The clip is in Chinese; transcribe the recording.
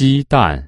鸡蛋。